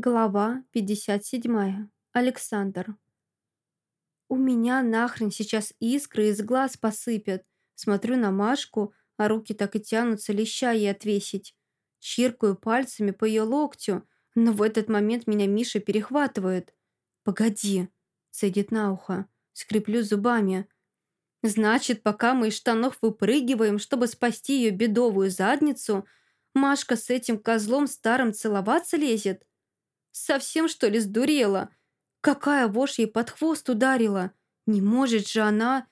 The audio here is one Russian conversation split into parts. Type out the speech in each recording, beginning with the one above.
Глава 57. Александр. У меня нахрен сейчас искры из глаз посыпят. Смотрю на Машку, а руки так и тянутся леща ей отвесить. Чиркаю пальцами по ее локтю, но в этот момент меня Миша перехватывает. «Погоди», — цедит на ухо, скреплю зубами. «Значит, пока мы из штанов выпрыгиваем, чтобы спасти ее бедовую задницу, Машка с этим козлом старым целоваться лезет?» Совсем, что ли, сдурела? Какая вошь ей под хвост ударила? Не может же она...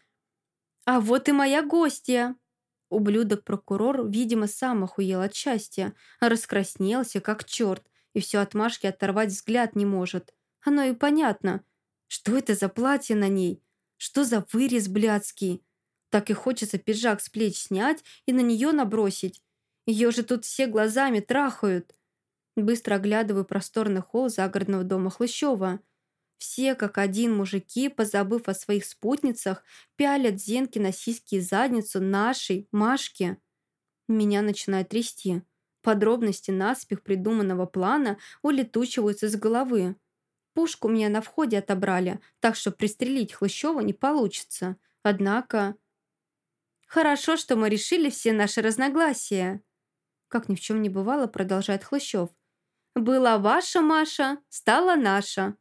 А вот и моя гостья. Ублюдок-прокурор, видимо, сам охуел от счастья, раскраснелся, как черт, и все от Машки оторвать взгляд не может. Оно и понятно. Что это за платье на ней? Что за вырез блядский? Так и хочется пиджак с плеч снять и на нее набросить. Ее же тут все глазами трахают. Быстро оглядываю просторный холл загородного дома Хлыщева. Все, как один мужики, позабыв о своих спутницах, пялят Зенки на сиськи и задницу нашей, Машки. Меня начинает трясти. Подробности наспех придуманного плана улетучиваются из головы. Пушку меня на входе отобрали, так что пристрелить Хлыщева не получится. Однако... «Хорошо, что мы решили все наши разногласия», как ни в чем не бывало, продолжает Хлыщев. Была ваша Маша, стала наша.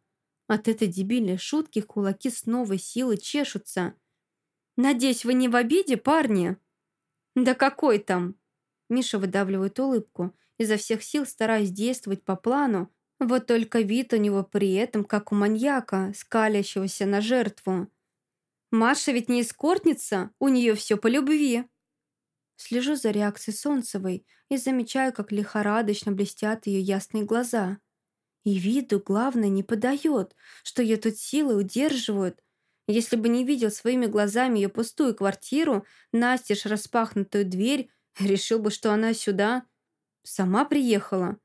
От этой дебильной шутки кулаки с новой силой чешутся. Надеюсь, вы не в обиде, парни? Да какой там? Миша выдавливает улыбку, изо всех сил стараясь действовать по плану, вот только вид у него при этом, как у маньяка, скалящегося на жертву. Маша ведь не эскортница, у нее все по любви. Слежу за реакцией Солнцевой и замечаю, как лихорадочно блестят ее ясные глаза. И виду, главное, не подает, что ее тут силой удерживают. Если бы не видел своими глазами ее пустую квартиру, настежь распахнутую дверь, решил бы, что она сюда сама приехала.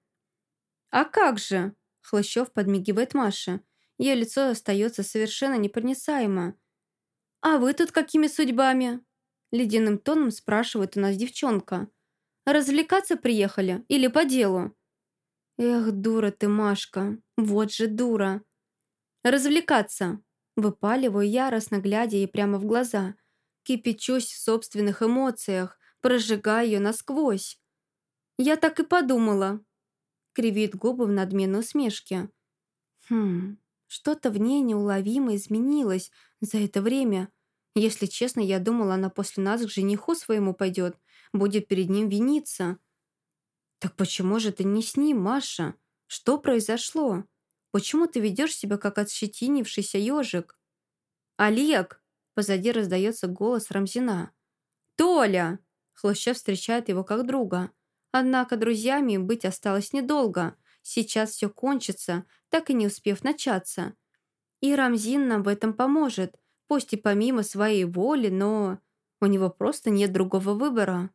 «А как же?» — Хлыщев подмигивает Маше. Ее лицо остается совершенно непроницаемо. «А вы тут какими судьбами?» Ледяным тоном спрашивает у нас девчонка. «Развлекаться приехали или по делу?» «Эх, дура ты, Машка, вот же дура!» «Развлекаться!» Выпаливаю яростно, глядя ей прямо в глаза. Кипячусь в собственных эмоциях, прожигая ее насквозь. «Я так и подумала!» Кривит губы в надменной усмешке. «Хм, что-то в ней неуловимо изменилось за это время. Если честно, я думала, она после нас к жениху своему пойдет, будет перед ним виниться. Так почему же ты не с ним, Маша? Что произошло? Почему ты ведешь себя, как отщетинившийся ежик? Олег! Позади раздается голос Рамзина. «Толя!» Хлощев встречает его как друга. Однако друзьями быть осталось недолго. Сейчас все кончится, так и не успев начаться. И Рамзин нам в этом поможет пусть и помимо своей воли, но у него просто нет другого выбора.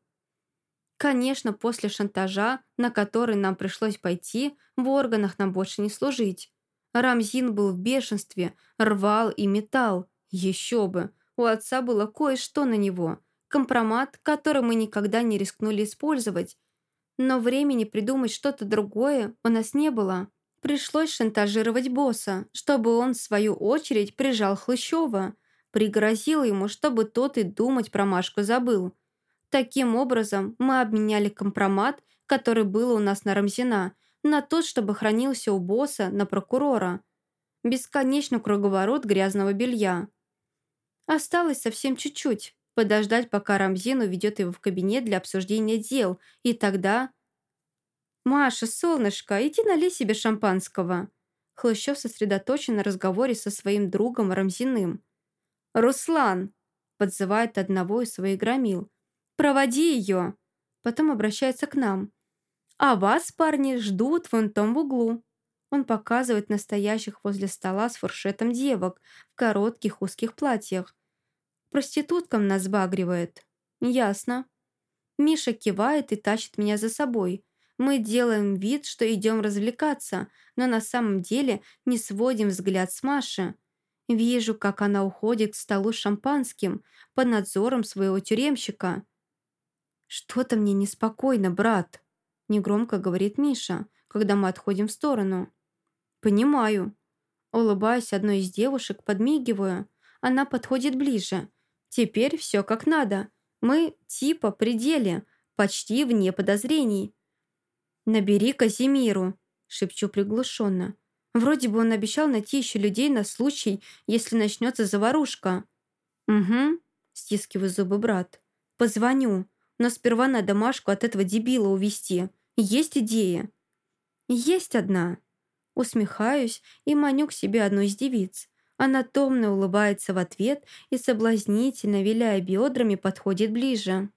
Конечно, после шантажа, на который нам пришлось пойти, в органах нам больше не служить. Рамзин был в бешенстве, рвал и метал. Еще бы, у отца было кое-что на него. Компромат, который мы никогда не рискнули использовать. Но времени придумать что-то другое у нас не было. Пришлось шантажировать босса, чтобы он, в свою очередь, прижал Хлыщева – пригрозил ему, чтобы тот и думать про Машку забыл. Таким образом, мы обменяли компромат, который был у нас на Рамзина, на тот, чтобы хранился у босса на прокурора. Бесконечный круговорот грязного белья. Осталось совсем чуть-чуть. Подождать, пока Рамзин уведет его в кабинет для обсуждения дел, и тогда... «Маша, солнышко, иди налей себе шампанского». Хлыщев сосредоточен на разговоре со своим другом Рамзиным. «Руслан!» – подзывает одного из своих громил. «Проводи ее!» Потом обращается к нам. «А вас, парни, ждут вон том в углу». Он показывает настоящих возле стола с фуршетом девок в коротких узких платьях. Проституткам нас багривает. Ясно. Миша кивает и тащит меня за собой. Мы делаем вид, что идем развлекаться, но на самом деле не сводим взгляд с Маши. Вижу, как она уходит к столу с шампанским под надзором своего тюремщика. «Что-то мне неспокойно, брат», — негромко говорит Миша, когда мы отходим в сторону. «Понимаю». Улыбаясь одной из девушек, подмигиваю. Она подходит ближе. «Теперь все как надо. Мы типа пределе, почти вне подозрений». «Набери Казимиру», — шепчу приглушенно. Вроде бы он обещал найти еще людей на случай, если начнется заварушка. «Угу», — стискиваю зубы брат. «Позвоню, но сперва надо Машку от этого дебила увести. Есть идея?» «Есть одна». Усмехаюсь и маню к себе одну из девиц. Она томно улыбается в ответ и, соблазнительно виляя бедрами, подходит ближе.